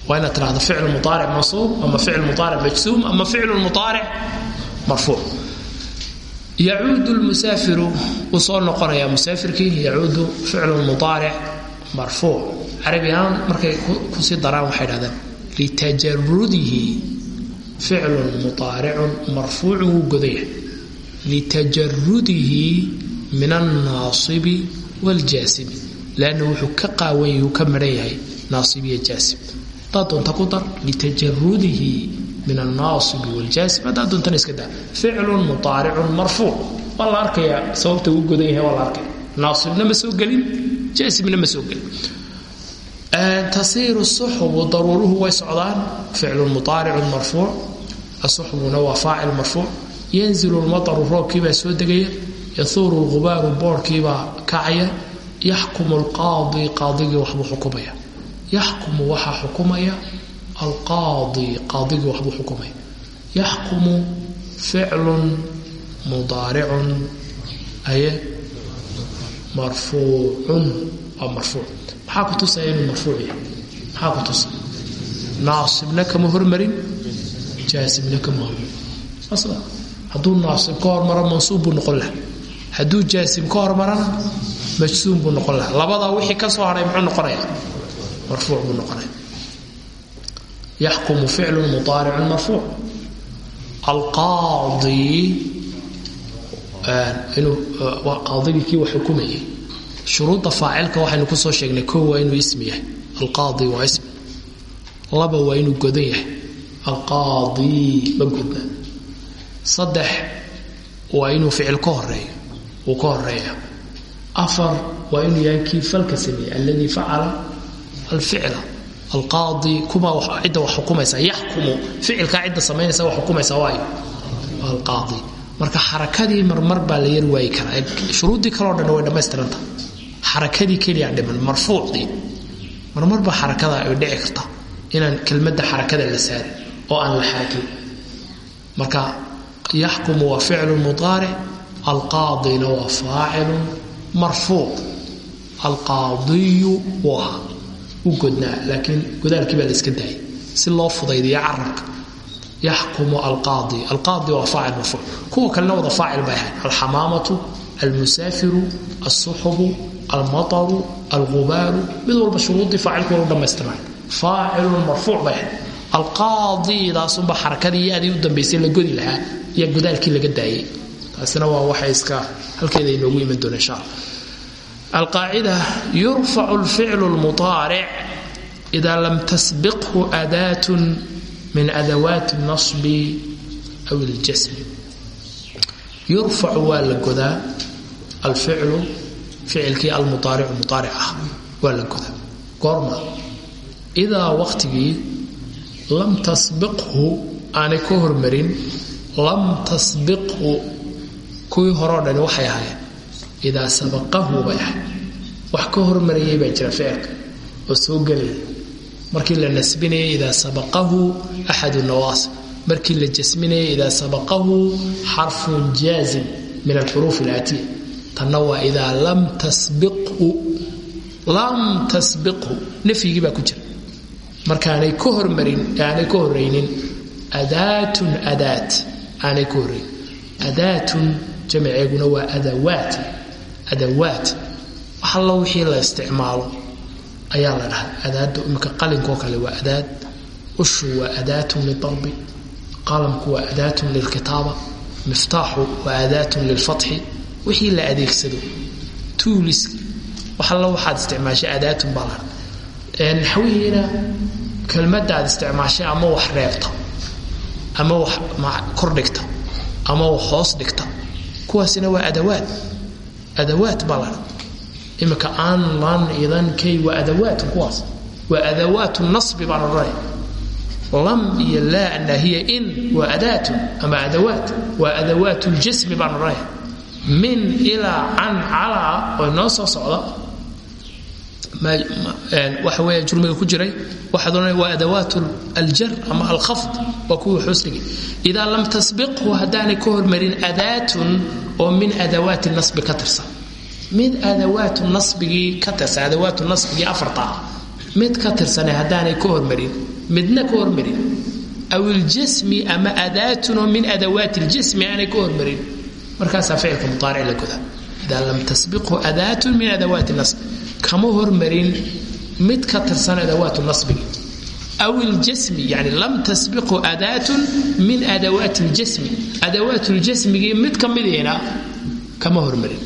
waa inaad tirahdo ficlu muaaric mansuub ama ficlu muaaric majsuum ama ficlu muaaric marfuuc yacuudu lmusaafiru wuu soo noqonayaa musaafirkii yacuudu ficlu muaaric marfuuc carabi ahaan markay ku sii daraan waxay dhahdaan litajarudihi ficlun muaaricun marfuucun wuu godaya litajarudihi min alnaasibi wاljaasimi lanna wuxuu ka qaawan yahay uu ka maran yahay naasib iyo jaasim haddaad doonta ku dar litajarudihi min alnaasibi wاljaasim haddaad doontana iska daa ficlun muaaricun marfuuc. Waa la arkayaa sababta uu godan yahay waa la arkaya naasibna ma soo gelin jaasimna ma soo gelin tasiiru suxbu daruuruhu way socdaan ficlun muaaricun marfuuc asuxbuna waa faacil marfuuc yanzilu lmataru roobkiibaa soo degaya yahuuru lghubaaru boorhkiibaa kacaya yaxkumu alqaadi qaadigii waxbuu xukumaya yaxkumu waxaa xukumaya alqaadi qaadigii waxbuu xukumaya yaxkumu ficlun mudaaricun aye marfuucun waa marfuuc maxaa ku tusaya inuu marfuuc yahay? Maxaa ku tusa naasibna kama hormarin jaasimna kama hormarin. Hadduu naasib ka hormaro mansuub buu noqon laha hadduu jaasim ka hormarana majsuum buu noqon laha labadaa wixii ka soo hadhay muxuu noqonaya marfuuc buu noqonaya yaxkumu ficlun mudaaricun marfuuc alqaadi inuu waa qaadigii kii wax xukumayay shuruudda faacilka waxaynu ku soo sheegnay koo waa inuu ismi yahay alqaadi waa ismi laba waa inuu godan yahay alqaadi ma godna saddex waa inuu ficil ka horeeyo uu ka horreeya afar waa inuu yahay kii falka sameeyey alladii facala alficla. Alqaadi kuma cidda wax xukumaysa yaxkumu ficilkaa cidda samaynaysa wax xukumaysa waayo. Waa alqaadi. Marka xarakadii marmar baa la yar waayi karaa shuruuddii kaleo dhan way dhammaystiranta xarakadii keliya dhiman marfuucdii. Marmar baa xarakada ay dhici karta inaan kelmadda xarakada la saarin oo aan la xarakin marka yaxkumu waa ficlu mudaaric alqaadina waa faacilun marfuuc. Alqaadiyu wuu ahaa u godnaa laakiin godaalkii baa la iska daayay. Si loo fudaydiyo carabka yaxkumu alqaadi. Alqaadi waa faacil marfuuc. Kuwa kalena wada faacil bay ahayd. Alxamaamatu almusaafiru alsuxubu almataru algubaaru mid walba shuruudii faacilku wala dhammaystirnay faacilun marfuuc bay ahayd alqaadidaasunba xarakadii adii u dambaysay la godi lahaa iyo godaalkii laga daayay taasina waa waxay iska halkeeda inoogu iman doona insha alla alqaacida yurfacu alficlu lmudaaric ida lam tasbiqhu adaatun min adawaati اlnasbi aw اljasmi yurfacu waa la godaa alficlu ficilkii almudaaricu mudaaric ah. Waa la godaa goorma idaa waqtigii lam tasbiqhu aanay ka hormarin lam tasbiqhu kuwii horeo dhani waxay ahaayeen. Idaa sabaqahu bay ahayd. Wax ka hormarayay baa jira ficilka oo soo gelaya. Markii la nasbinayay idaa sabaqahu axadu nawaasib markii la jasminayay idaa sabaqahu xarfun jaazim min alxuruuf alaatiya tanna waa idaa lam tasbiqhu lam tasbiqhu nafyigii baa ku jira. Markaanay ka hormarin aanay ka horaynin adaatun adaat aanay ka horrayn adaatun jamaceeguna waa adawaat adawaat. Wax allo wixii la isticmaalo ayaa la dhahaa. Adaada imika qalinkoo kale waa adaad ushu waa adaatun lidarbi qalamku waa adaatun lilkitaaba miftaaxu waa adaatun lilfatxi wixii la adeegsado tuulis wax allo waxaad isticmaashay adaatun baa la naxwihiina kelmadda aad isticmaashay ama wax reebta ama wax kor dhigta ama wax hoos dhigta kuwaasina waa adawaad. Adawaat baa la imika aan lan idan kay waa adawaatun kuwaas. Waa adawaatu nasbi baan odhanaya lam iyo laa naahiya in waa adaatun ama adawaat. Waa adawaat ljasmi baan odhanaya min ilaa can calaa oo inoo soo socda waxa weya jurmiga ku jiray waxaad waa adawaat aljar ama alkhafd waa kuwii xusnigi idaa lam tasbiqhu haddaanay ka hormarin adaatun oo min adawaati nasbi ka tirsan. Mid adawaatu nasbigii ka tirsan adawaatu nasbigii afarta ah mid ka tirsane haddaanay ka midna ka hormarin. Aw iljasmi ama adaatun min adawaati ljasmi aanay ka hormarin markaasaa ficilka muaaric la goda idaa lam tasbiqhu adaatun min adawaati nasbi kama hormarin mid ka tirsan adawaatu nasbigi aw iljasmi yani lam tasbiqhu adaatun min adawaati ljasmi adawaat ljasmigii mid ka midiina kama hormarin.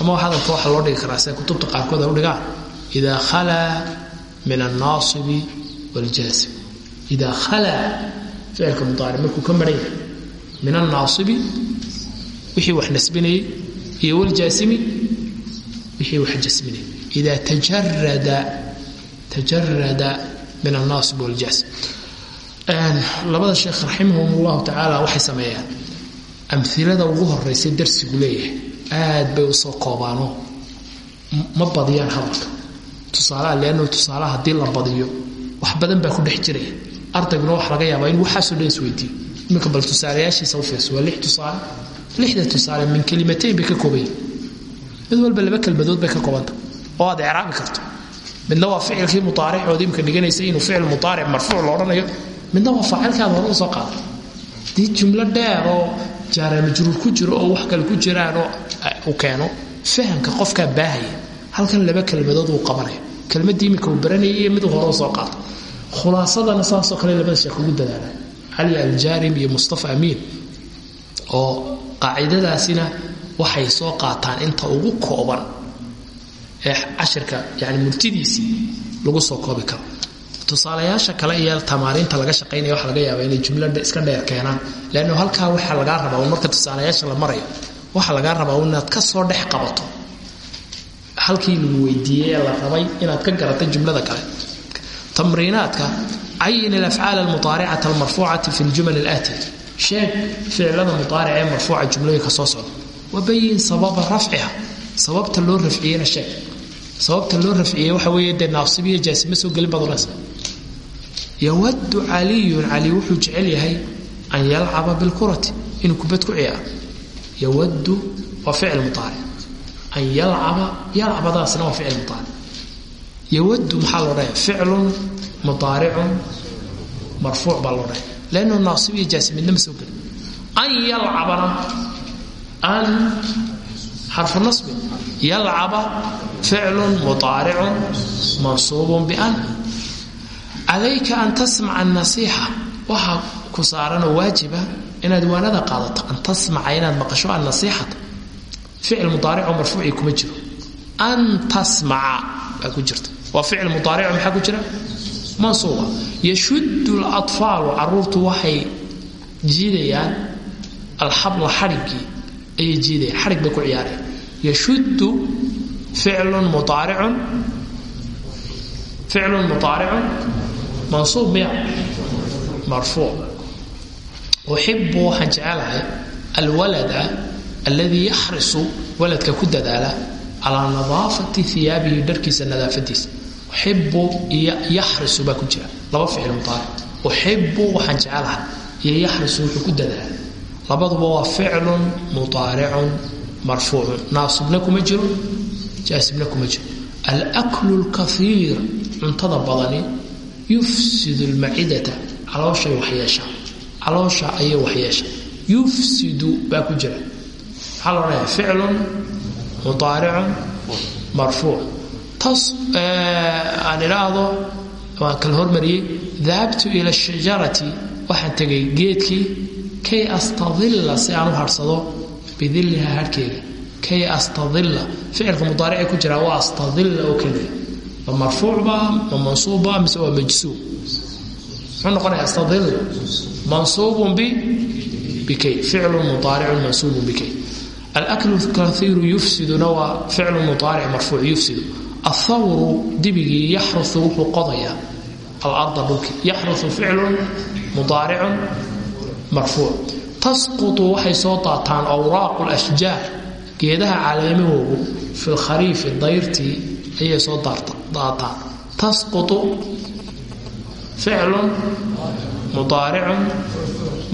Ama hadalka waxaa loo dhigi karaa sida kutubta qaarkood u dhigaan idaa khalaa min alnaasibi waljaasim idaa khalaa ficilka mudaaric markuu ka maran yahay min alnaasibi wixii wax nasbinayay iyo waljaasimi wixii wax jasminayay. Idaa tajarada min alnaasib waljaasim labada sheekh raximahum tacaala waxay sameeyaan. Amilada ugu horeysa darsigu leeyahay aad bay u soo koobaanoo. Ma badiyaan hadalka. Tusaalaha leanno tusaalaha haddii la badiyo wax badan baa ku dhex jiraya. Ardayguna waxa laga yaabaa in waxaasoo dhan isweydiiyo iminka bal tusaalayaashiisa u fiirso waa lix tusaale lixda tusaale min kelimateyn bay ka koobayiin mid walba laba kelmadood bay ka koobanta oo aad icraabi karto midna waa ficilkii muaaricood imika dhiganaysa inuu ficil muaaric marfuuc la odhanayo midna waa faacilkaad hore u soo qaada dii jumlo dheer oo jaaramajruur ku jiro oo wax kale ku jiraanoo u keeno fahamka qofkaa baahaya halkan laba kelmadood uu qabanaya kelmadii imika uu baranayay iyo mid hore soo qaata khulaasadana saasoo kale labada sheekh ugu dadaala cali aljaarim iyo mustafa amiin oo qaacidadaasina waxay soo qaataan inta ugu kooban ee cashirka yani murtidiisii lagu soo koobi karo. Tusaalayaasha kale iyo tamaariinta laga shaqaynaya waxa laga yaaba inay jumla iska dheer keenaan. Leanno halkaa waxaa lagaa rabaa un marka tusaalayaasha la marayo waxaa lagaa rabaa inaad ka soo dhex qabato. Halkii lagu weydiiyey ee la rabay inaad ka garatay jumlada kale. Tamriinaadka cayin alafcaal almuaaricata almarfuucati fi ljumal alaatiya sheeg ficilada muaaric ee marfuuca jumlooyinka soo socda. Wabayin sababa rafciha. Sababta loo rafciyena sheeg sababta loo rafciyey waxa weeye dee naasibiyo jaasime soo gelin baad yawadu caliyun cali wuxuu jecel yahay an yalcaba bilkurati inuu kubad ku ciyaaro. Yawadu waa ficil muaaric an yalcaba yalcabadaasna waa ficil muaaric lannu naasibiyo jaasimidna ma soo gelin an yalcabana an xarfu nasbi yalcaba ficlun muaaricun mansuubun bian calayka an tasmaca nasiixa waxaa ku saaranoo waajiba inaad waanada qaadato an tasmaca inaad maqasho annasiixata ficil mudaarico marfuucii kuma jiro an tasmaca baa ku jirta waa ficil mudaarico maxaa ku jira mansuuba yashuddu latfaalu caruurtu waxay jiidayaan alxabla xadhiggii ayay jiidayaan xadhig bay ku ciyaarayaan yashuddu ficlun muaaricun ficlun muaaricun mansuub miya marfuuc. Uxibu waxaan jecelahay alwalada alladii yaxrisu waladka ku dadaala calaa nadaafati iyaabihi dharkiisa nadaafadiisa uxibu iyo yaxrisu baa ku jira. Laba ficil muaaric uxibu waxaan jecelahay iyo yaxrisu wuxuu ku dadaala labaduba waa ficlun muaaricun marfuucun. Naasibna kuma jiro jaasibna kuma jiro. Alaklu lkaiir cuntada badani yufsidu lmacidata calooshay waxyeeshaa. Caloosha ayay waxyeesha yufsidu baa ku jira. Maxaa la odhanaya ficlun mudaaricun marfuuc tas aan idhaahdo waan kala hormariyey dahabtu ila shajarati waxaan tegay geedkii kay astadilla si aan u harsado bidilliha harhkeeda kay astadilla ficilka mudaaricee ku jiraa waa astadilla oo keliya. Ma marfuucba ma mansuubba mise waa majsuub? Muxuu noqonaya astadilla? Mansuubun bi bikay ficlun mudaaricun mansuubun bikay alaklu kathiiru yufsiduna waa ficlu mudaaric marfuuc yufsidu athawru dibigii yaxruu wuxuu qodayaa. Alarda dhulki. Yaxruu ficlun mudaaricun marfuuc. Tasqutu waxay soo daataan awraaqu lashjaar geedaha caleemahoogu fi lkhariifi dayrtii ayay soo daataan. Tasqutu ficlun mudaaricun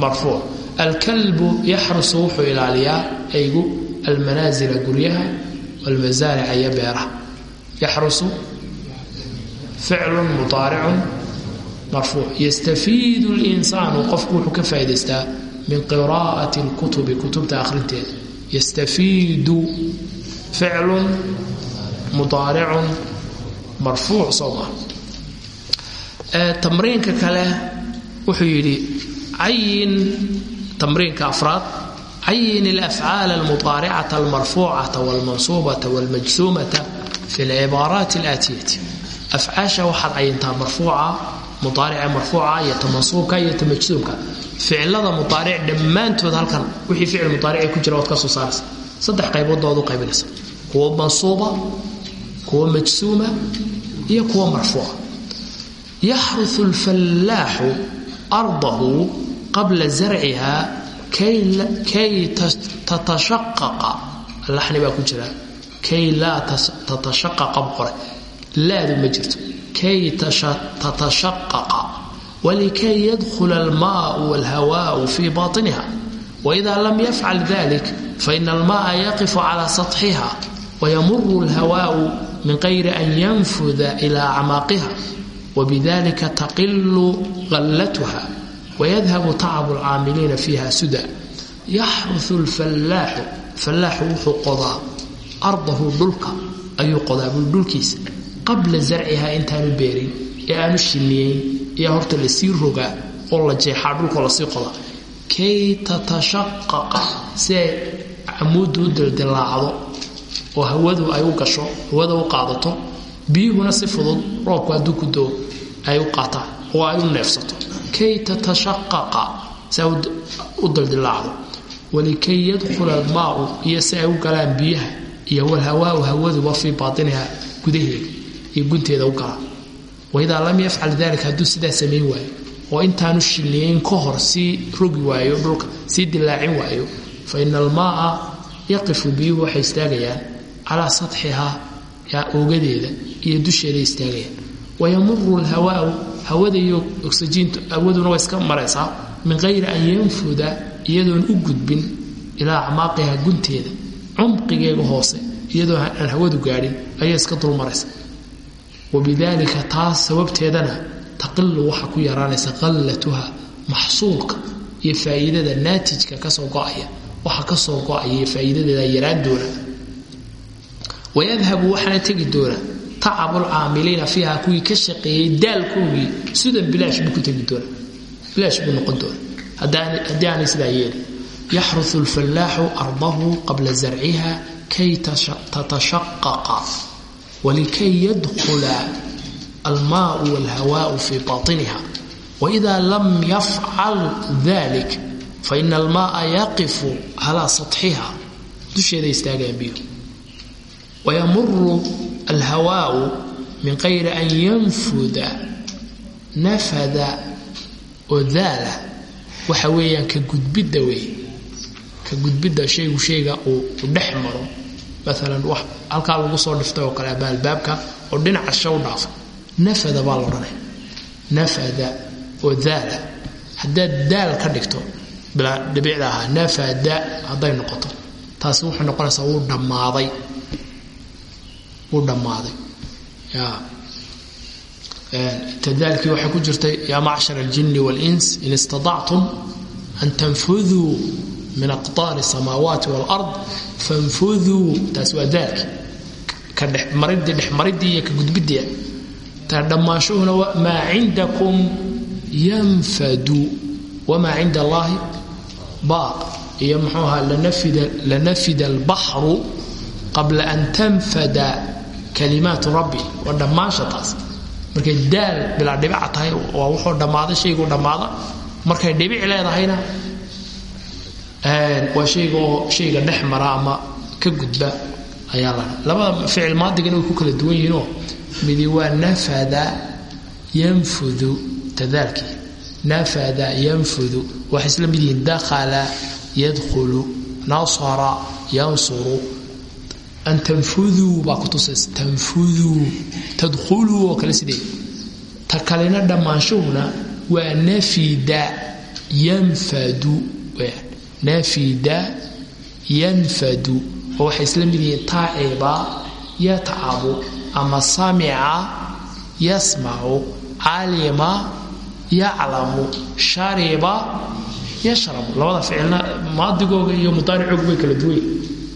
marfuuc. Alkalbu yaxrusu wuxuu ilaaliyaa aygu almanaasila guryaha walmasaarica iyo beeraha yaxrusu ficlun mudaaricun marfuuc yastafiidu linsaanu qofku wuxuu ka faa'idaystaa min qiraa'ati lkutubi kutubta akhrinteeda yastafiidu ficlun mudaaricun marfuuc soo maa tamriinka kale wuxuu yidhi cayin tamriinka afraad cayin alafcaal almudaaricata almarfuucata walmansuubata walmajsuumata fi lcibaaraati alaatiyati afcaasha waxaad cayintaa marfuuca mudaarica marfuuca iyo ta mansuubka iyo ta majsuumka ficilada mudaaric dhammaantood halkan wixii ficil mudaaric ku jira waad ka soo saaraysa saddex qaybood u qaybinaysa kuwa mansuuba kuwa majsuuma iyo kuwa marfuuca yaxrusu lfallaaxu ardahu qabla zarciha kay tatashaqaqa laxni baa ku jira kay laa tatashaqaqa qore laadu ma jirto kay tatashaqaqa walikay yadkhula almaau walhawaau fi baطiniha waida lam yafcal dalik faina almaءa yaqifu cala saطxiha wayamuru alhawaau min qayri an yanfuda ila acmaaqiha wbidalika taqilu qallatuha wayadhabu tacabu alcaamiliina fiiha suda yaxrusu lfallaaxu fallaaxu wuxuu qodaa ardahu dhulka ayuu qodaa bul dhulkiisa qabla zarciha intaanu beerin ee aanu shiniyeyn ayaa horta la sii rogaa oo la jeexaa dhulkoo la sii qodaa. Kay tatashaqaqa si ay camuuddu u dildilaacdo oo hawadu ay u gasho hawada u qaadato biyuhuna si fudud roobku hadduu ku doo ay u qaataan oo ay u neefsato. Kay tatashaqaqa si ay u dildilaacdo walikay yadkhula almaau iyo si ay u galaan biyaha iyo walhawaau hawaduba fii baatiniha gudaheeda iyo gunteeda u galaan waidaa lam yafcal dalika hadduu sidaa samayn waayo oo intaanu shilliyeyn ka hor sii rogi waayo dhulka sii dilaacin waayo fa ina almaaa yaqifu biyuhu waxay istaagayaan calaa satxiha oogadeeda iyo dusheeda istaagayaan. Wayamuru lhawaau hawada iyo oksijiintu hawaduna waa iska maraysaa min qayri an yanfuda iyadoon u gudbin ilaa acmaaqiha gunteeda cumqigeega hoose iyadoo aan hawadu gaadhin ayay iska dulmaraysa. Wabidaalika taas sababteedana taqilu waxa ku yaraanaysa qallatuha maxsuulka iyo faa'iidada naatijka ka soo go'aya. Waxa ka soo go'aya iyo faa'iidadeeda yaraan doona. Wayadhabu waxaana tegi doona tacabulcaamiliina fiiha kuwii ka shaqeeyey daalkoogii sudan bilaash buu ku tegi doona. Bilaash buu noqon doona. Haddii aanay sidaa yeeli yaxrusu lfallaaxu ardahu qabla zarciha kay tatashaqaqa walikay yadkhula almaau walhawaau fii baطiniha waida lam yafcal dalik faina almaaa yaqifu calaa saطxiha dusheeda istaagayaan biyu wayamuru alhawaau min qayri an yanfuda nafada oo daala waxa weeyaan ka gudbidda wey ka gudbidda shaygu shayga uu dhex maro. Maalan wax halkaa lagu soo dhiftay oo kale ama albaabka oo dhinaca sha u dhaafa nafada baa la odhanaya nafada oo daala. Haddaad daal ka dhigto dhibicda ahaa nafada hadday noqoto taasi waxay noqonaysaa wuu dhammaaday. Wuu dhammaaday. Ya tadaalkii waxay ku jirtay yaa macshar aljinni wاlins in istadactum an tanfuduu min aqtaari samaawaati waalard fanfuduu taas waa daalki ka dhexmaridii iyo ka gudbidii ta dhammaanshuhuna maa cindakum yanfadu wamaa cinda allaahi baaq iyo muxuu ahaa lanafida albaxru qabla an tanfada kalimaatu rabbi waa dhammaansha taas markay daal bilaa dhibica tahay waa wuxuu dhammaaday shaygu dhammaada markay dhibic leedahayna waa shayga oo shayga dhex mara ama ka gudba ayaa la labada ficil maadigana way ku kala duwan yihiinoo midi waa nafada yanfudu tadaalkii. Nafada yanfudu waxay isla mid yihiin dakhala yadkhulu nasara yansuru. An tanfuduu baa ku tusaysa tanfuduu tadkhuluu oo kale sidee? Ta kalena dhammaanshuhuna waa nafida yanfadu nafida yanfadu oo waxay isla mid yihiin taaciba yatcabu ama samica yasmacu calima yaclamu shariba yashrabu labada ficilna maadigooga iyo mudaaricooga bay kala duway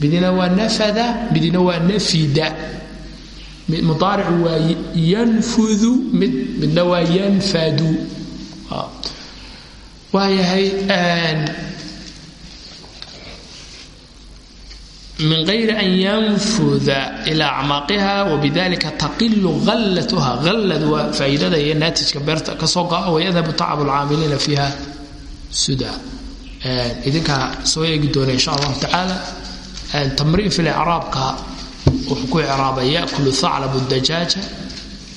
midina waa nafada midina waa nafida mudaaricu waa yanfudu mid midna waa yanfadu waayahay min غayri an yanfuda ilaa acmaaqiha wbidalika taqilu allatuha alladu waa faa'iidada iyo naatijka beerta ka soo go'a wayadhabu tacab lcaamiliina fiiha suda idinkaa soo eegi doona insha allahu tacaala tamriin fil icraabka wuxuu ku icraabay yakulu thaclabu dajaaja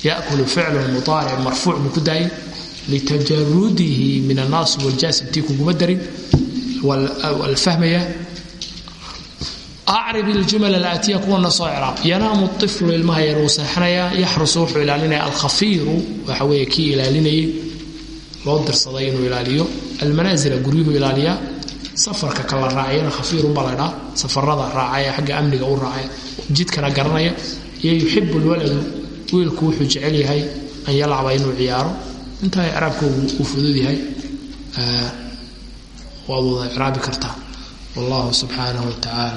yakulu ficlu mudaaric marfuuc buu ku daayay litajarudihi min annaasib waljaasim tii kuguma darin walfahmaya acrib iljumal alaatiya kuwana soo ciraab yanaamu iflu ilmaha yar uu seexanayaa yaxrusu wuxuu ilaalinaya alkhafiiru waxa weeye kii ilaalinayay loo dirsaday inuu ilaaliyo almanaasila guryuhu ilaaliyaa safarka kala raaciyana khafiirunbaa laydhaa safarada raacaya xagga amniga u raacaya jidkana garanaya iyo yuxibu lwaladu wiilku wuxuu jecel yahay an yalcaba inuu ciyaaro intaa icraabkoogu uu fudud yahay waad wada icraabi kartaa wallahu subxaanahu wa tacaala